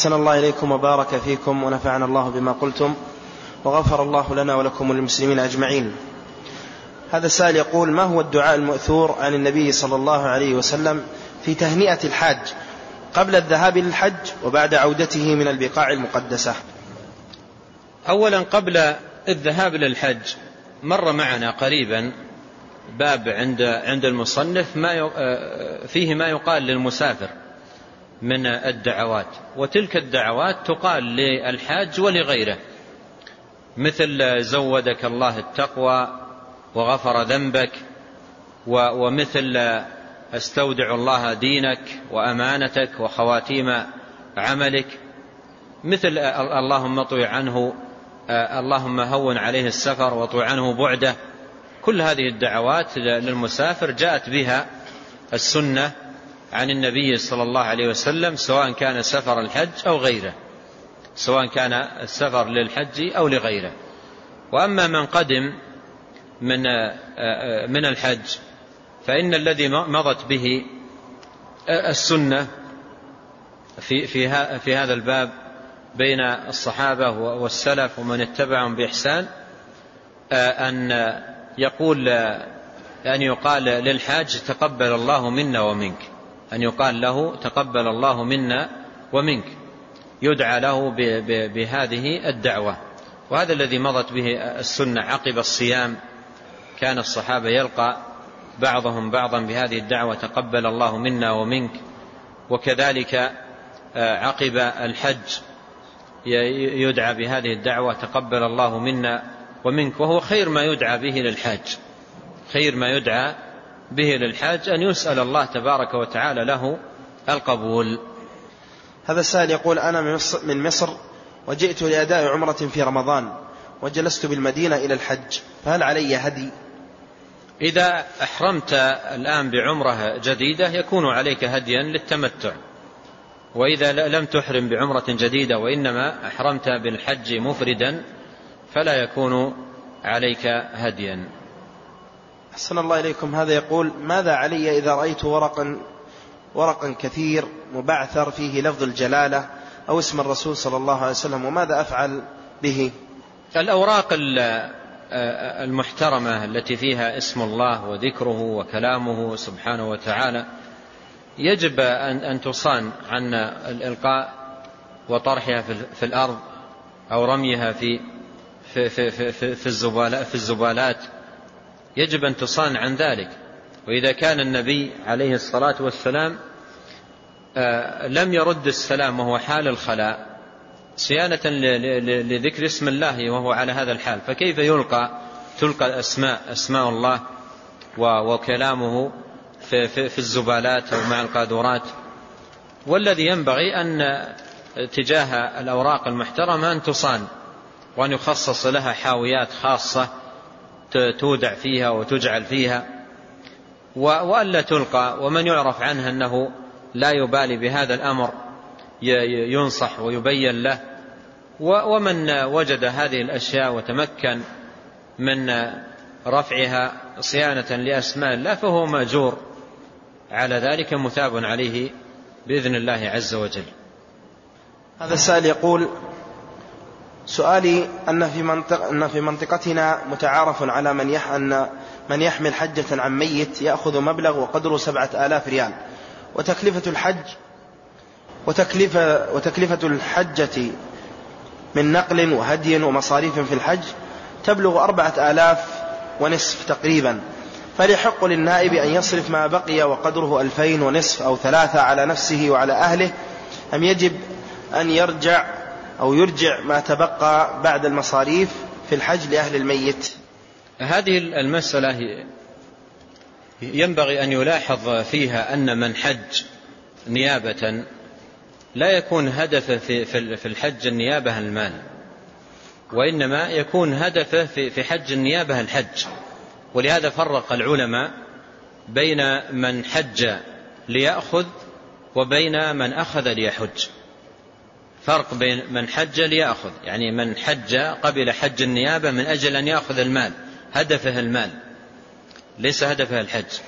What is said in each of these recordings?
أحسن الله إليكم وبارك فيكم ونفعنا الله بما قلتم وغفر الله لنا ولكم وللمسلمين أجمعين. هذا السائل يقول ما هو الدعاء المؤثور عن النبي صلى الله عليه وسلم في تهنئة الحاج قبل الذهاب للحج وبعد عودته من البقاع المقدسة؟ أولا قبل الذهاب للحج مر معنا قريبا باب عند عند المصنف ما فيه ما يقال للمسافر. من الدعوات. وتلك الدعوات تقال للحاج ولغيره. مثل زودك الله التقوى وغفر ذنبك ومثل استودع الله دينك وأمانتك وخواتيم عملك. مثل اللهم اطوي عنه اللهم هون عليه السفر واطوي عنه بعده. كل هذه الدعوات للمسافر جاءت بها السنة عن النبي صلى الله عليه وسلم سواء كان سفر الحج أو غيره. سواء كان السفر للحج أو لغيره. وأما من قدم من من الحج فإن الذي مضت به السنة في في في هذا الباب بين الصحابة والسلف ومن اتبعهم بإحسان أن يقول أن يقال للحاج تقبل الله منا ومنك. أن يقال له تقبل الله منا ومنك يدعى له بهذه الدعوة. وهذا الذي مضت به السنة عقب الصيام كان الصحابة يلقى بعضهم بعضا بهذه الدعوة تقبل الله منا ومنك. وكذلك عقب الحج يدعى بهذه الدعوة تقبل الله منا ومنك. وهو خير ما يدعى به للحاج خير ما يدعى به للحاج أن يسأل الله تبارك وتعالى له القبول. هذا السائل يقول أنا من مصر وجئت لأداء عمرة في رمضان وجلست بالمدينة إلى الحج فهل علي هدي؟ إذا أحرمت الآن بعمرة جديدة يكون عليك هديا للتمتع. وإذا لم تحرم بعمرة جديدة وإنما أحرمت بالحج مفردا فلا يكون عليك هديا. أحسن الله إليكم. هذا يقول ماذا علي إذا رأيت ورقا ورقا كثير مبعثر فيه لفظ الجلالة أو اسم الرسول صلى الله عليه وسلم وماذا أفعل به? الأوراق المحترمة التي فيها اسم الله وذكره وكلامه سبحانه وتعالى يجب أن تصان عن الإلقاء وطرحها في الأرض أو رميها في في في في في الزبالات. يجب أن تصان عن ذلك. وإذا كان النبي عليه الصلاة والسلام لم يرد السلام وهو حال الخلاء صيانة لذكر اسم الله وهو على هذا الحال. فكيف يلقى تلقى الأسماء أسماء الله وكلامه في, في, في الزبالات أو مع القاذورات؟ والذي ينبغي أن تجاه الأوراق المحترمة أن تصان وأن يخصص لها حاويات خاصة تودع فيها وتجعل فيها وألا تلقى ومن يعرف عنه أنه لا يبالي بهذا الأمر ينصح ويبين له ومن وجد هذه الأشياء وتمكن من رفعها صيانة لأسماء الله فهو مأجور. على ذلك مثاب عليه بإذن الله عز وجل. هذا السائل يقول سؤالي أن في, منطق أن في منطقتنا متعارف على من يح أن من يحمل حجة عن ميت يأخذ مبلغ وقدره سبعة آلاف ريال. وتكلفة الحج وتكلفة, وتكلفة الحجة من نقل وهدي ومصاريف في الحج تبلغ أربعة آلاف ونصف تقريبا. فليحق للنائب أن يصرف ما بقي وقدره ألفين ونصف أو ثلاثة على نفسه وعلى أهله. أم يجب أن يرجع أو يرجع ما تبقى بعد المصاريف في الحج لأهل الميت. هذه المسألة ينبغي أن يلاحظ فيها أن من حج نيابة لا يكون هدفه في الحج النيابة المال وإنما يكون هدفه في حج النيابة الحج. ولهذا فرق العلماء بين من حج ليأخذ وبين من أخذ ليحج. فرق بين من حج ليأخذ. يعني من حج قبل حج النيابة من أجل أن يأخذ المال هدفه المال ليس هدفه الحج.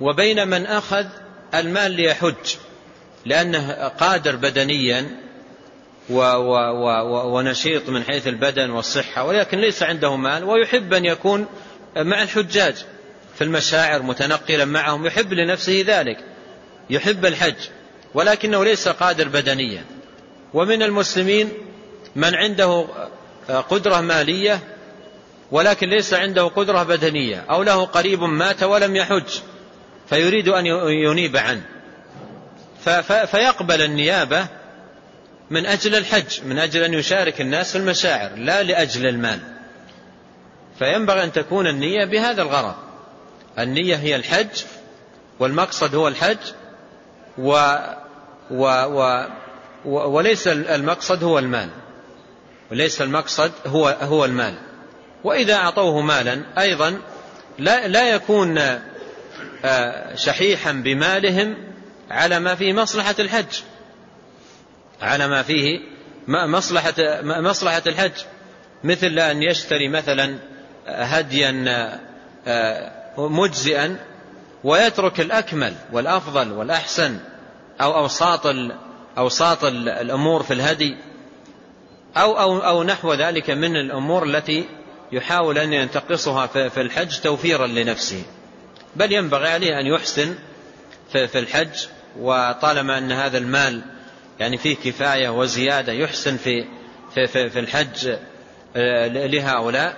وبين من أخذ المال ليحج لأنه قادر بدنيا ونشيط من حيث البدن والصحة ولكن ليس عنده مال ويحب أن يكون مع الحجاج في المشاعر متنقلا معهم يحب لنفسه ذلك يحب الحج ولكنه ليس قادر بدنيا. ومن المسلمين من عنده قدرة مالية ولكن ليس عنده قدرة بدنية أو له قريب مات ولم يحج فيريد أن ينيب عنه. فيقبل النيابة من أجل الحج من أجل أن يشارك الناس في المشاعر لا لأجل المال. فينبغي أن تكون النية بهذا الغرض. النية هي الحج والمقصد هو الحج و و و وليس المقصد هو المال. وليس المقصد هو هو المال. وإذا أعطوه مالا أيضا لا لا يكون آه، شحيحا بمالهم على ما فيه مصلحة الحج. على ما فيه مصلحة مصلحة الحج. مثل أن يشتري مثلا هديا آه، مجزئا ويترك الأكمل والأفضل والأحسن أو أوساط أوساط الأمور في الهدي أو, أو, أو نحو ذلك من الأمور التي يحاول أن ينتقصها في الحج توفيرا لنفسه. بل ينبغي عليه أن يحسن في الحج وطالما أن هذا المال يعني فيه كفاية وزيادة يحسن في, في, في, في الحج آه، لهؤلاء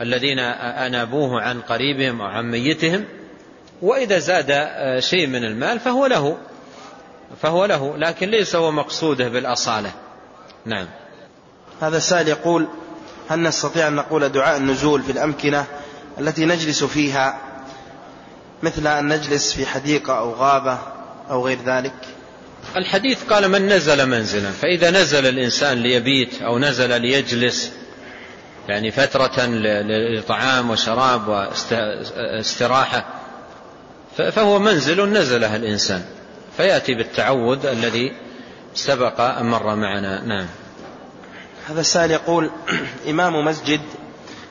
الذين أنابوه عن قريبهم أو عن ميتهم. وإذا زاد آه، شيء من المال فهو له. فهو له لكن ليس هو مقصوده بالأصالة. نعم. هذا السائل يقول هل نستطيع أن نقول دعاء النزول في الأمكنة التي نجلس فيها مثل أن نجلس في حديقة أو غابة أو غير ذلك؟ الحديث قال من نزل منزلا فإذا نزل الإنسان ليبيت أو نزل ليجلس يعني فترة لطعام وشراب واستراحة فهو منزل نزله الإنسان. فيأتي بالتعود الذي سبق أن مر معنا. نعم. هذا السائل يقول إمام مسجد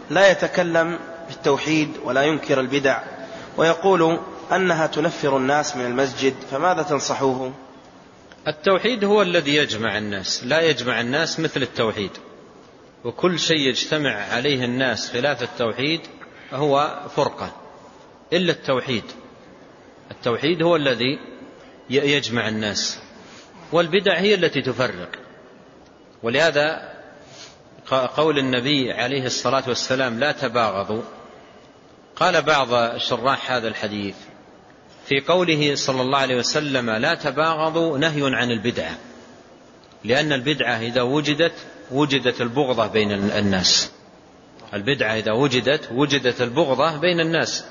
لا يتكلم بالتوحيد ولا ينكر البدع ويقول أنها تنفر الناس من المسجد فماذا تنصحوه؟ التوحيد هو الذي يجمع الناس لا يجمع الناس مثل التوحيد. وكل شيء يجتمع عليه الناس خلاف التوحيد هو فرقة إلا التوحيد. التوحيد هو الذي يجمع الناس. والبدع هي التي تفرق. ولهذا قول النبي عليه الصلاة والسلام لا تباغضوا. قال بعض شراح هذا الحديث في قوله صلى الله عليه وسلم لا تباغضوا نهي عن البدعة. لأن البدعة إذا وجدت وجدت البغضة بين الناس. البدعة إذا وجدت وجدت البغضة بين الناس.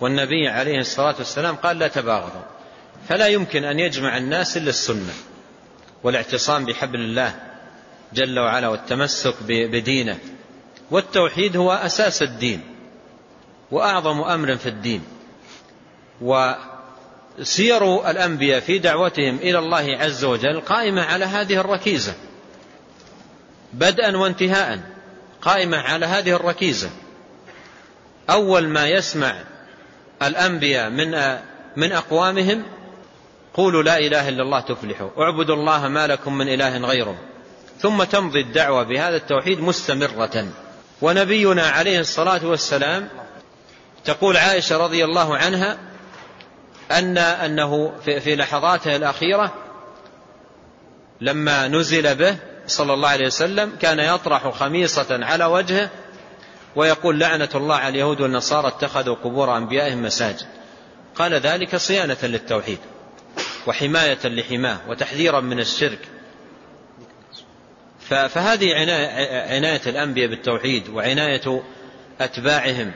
والنبي عليه الصلاة والسلام قال لا تباغضوا. فلا يمكن أن يجمع الناس إلا السنة والاعتصام بحبل الله جل وعلا والتمسك بدينه والتوحيد هو أساس الدين وأعظم أمر في الدين وسير الأنبياء في دعوتهم إلى الله عز وجل قائمة على هذه الركيزة بدءا وانتهاء قائمة على هذه الركيزة أول ما يسمع الأنبياء من من أقوامهم قولوا لا إله إلا الله تفلحوا. اعبدوا الله ما لكم من إله غيره. ثم تمضي الدعوة بهذا التوحيد مستمرة. ونبينا عليه الصلاة والسلام تقول عائشة رضي الله عنها أن أنه في لحظاته الأخيرة لما نزل به صلى الله عليه وسلم كان يطرح خميصة على وجهه ويقول لعنة الله على اليهود والنصارى اتخذوا قبور أنبيائهم مساجد. قال ذلك صيانة للتوحيد. وحماية لحماه وتحذيرا من الشرك. فهذه عناية الأنبياء بالتوحيد وعناية أتباعهم.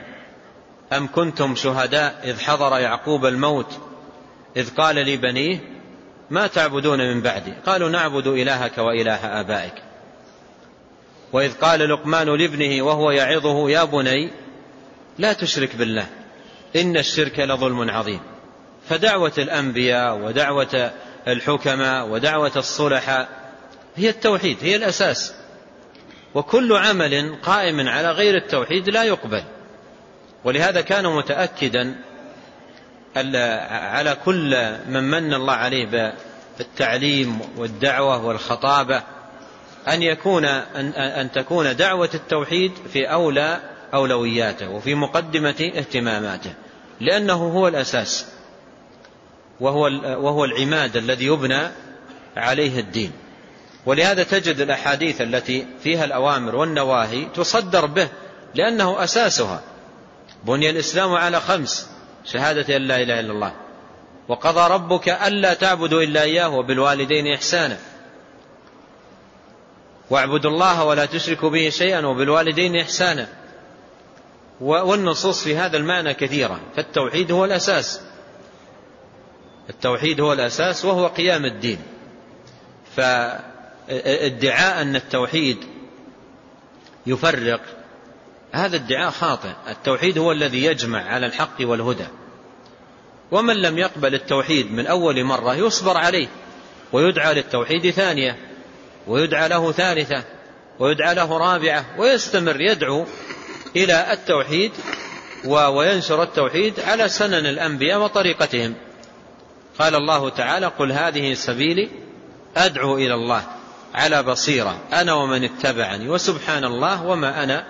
أم كنتم شهداء إذ حضر يعقوب الموت إذ قال لبنيه ما تعبدون من بعدي؟ قالوا نعبد إلهك وإله آبائك. وإذ قال لقمان لابنه وهو يعظه يا بني لا تشرك بالله إن الشرك لظلم عظيم. فدعوة الأنبياء ودعوة الحكماء ودعوة الصلحاء هي التوحيد هي الأساس. وكل عمل قائم على غير التوحيد لا يقبل. ولهذا كان متأكدا على كل من من الله عليه بالتعليم والدعوة والخطابة أن يكون أن, تكون دعوة التوحيد في أولى أولوياته وفي مقدمة اهتماماته لأنه هو الأساس. وهو وهو العماد الذي يبنى عليه الدين. ولهذا تجد الأحاديث التي فيها الأوامر والنواهي تصدر به لأنه أساسها. بني الإسلام على خمس شهادة أن لا إله إلا الله. وقضى ربك ألا تعبدوا إلا إياه وبالوالدين إحسانا. واعبدوا الله ولا تشركوا به شيئا وبالوالدين إحسانا. والنصوص في هذا المعنى كثيرة. فالتوحيد هو الأساس. التوحيد هو الأساس وهو قيام الدين. فادعاء أن التوحيد يفرق هذا ادعاء خاطئ. التوحيد هو الذي يجمع على الحق والهدى. ومن لم يقبل التوحيد من أول مرة يصبر عليه ويدعى للتوحيد ثانية ويدعى له ثالثة ويدعى له رابعة ويستمر يدعو إلى التوحيد وينشر التوحيد على سنن الأنبياء وطريقتهم. قال الله تعالى قل هذه سبيلي أدعو إلى الله على بصيرة أنا ومن اتبعني وسبحان الله وما أنا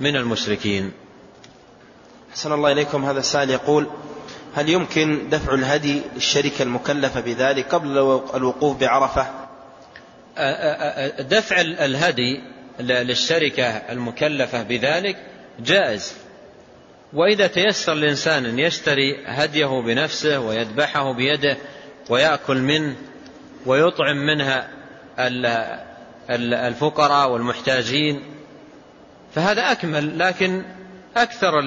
من المشركين. حسن الله إليكم هذا السائل يقول هل يمكن دفع الهدي للشركة المكلفة بذلك قبل الوقوف بعرفة؟ دفع الهدي للشركة المكلفة بذلك جائز. وإذا تيسر الإنسان أن يشتري هديه بنفسه ويذبحه بيده ويأكل منه ويطعم منها الفقراء والمحتاجين فهذا أكمل لكن أكثر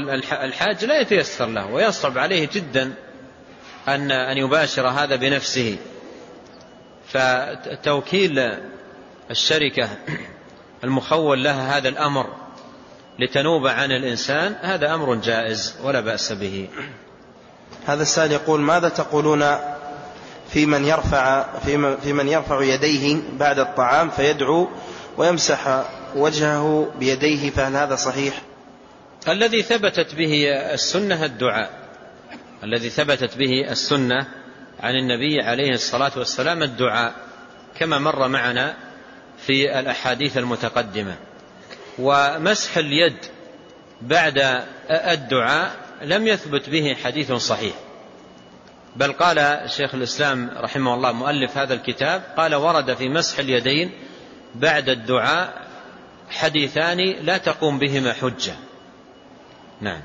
الحاج لا يتيسر له ويصعب عليه جدا أن أن يباشر هذا بنفسه. فتوكيل الشركة المخول لها هذا الأمر لتنوب عن الإنسان هذا أمر جائز ولا بأس به. هذا السائل يقول ماذا تقولون في من يرفع في من يرفع يديه بعد الطعام فيدعو ويمسح وجهه بيديه فهل هذا صحيح؟ الذي ثبتت به السنة الدعاء. الذي ثبتت به السنة عن النبي عليه الصلاة والسلام الدعاء كما مر معنا في الأحاديث المتقدمة. ومسح اليد بعد الدعاء لم يثبت به حديث صحيح. بل قال شيخ الإسلام رحمه الله مؤلف هذا الكتاب قال ورد في مسح اليدين بعد الدعاء حديثان لا تقوم بهما حجة. نعم.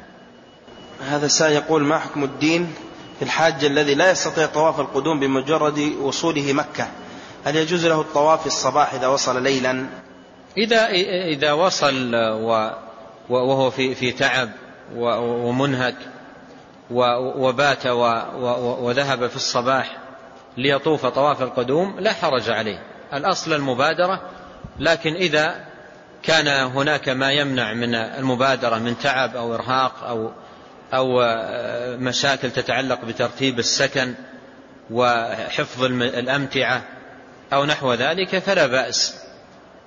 هذا السائل يقول ما حكم الدين في الحاج الذي لا يستطيع طواف القدوم بمجرد وصوله مكة؟ هل يجوز له الطواف في الصباح إذا وصل ليلا؟ إذا, إذا وصل وهو في, في تعب ومنهك وبات وذهب في الصباح ليطوف طواف القدوم لا حرج عليه. الأصل المبادرة لكن إذا كان هناك ما يمنع من المبادرة من تعب أو إرهاق أو أو مشاكل تتعلق بترتيب السكن وحفظ الأمتعة أو نحو ذلك فلا بأس.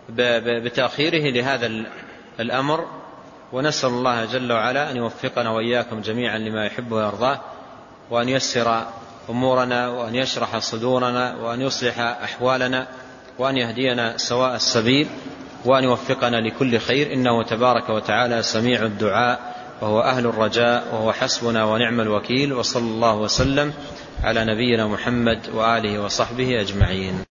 بتأخيره لهذا الأمر. ونسأل الله جل وعلا أن يوفقنا وإياكم جميعا لما يحب ويرضاه وأن يسر أمورنا وأن يشرح صدورنا وأن يصلح أحوالنا وأن يهدينا سواء السبيل وأن يوفقنا لكل خير. إنه تبارك وتعالى سميع الدعاء وهو أهل الرجاء وهو حسبنا ونعم الوكيل وصلى الله وسلم على نبينا محمد وآله وصحبه أجمعين.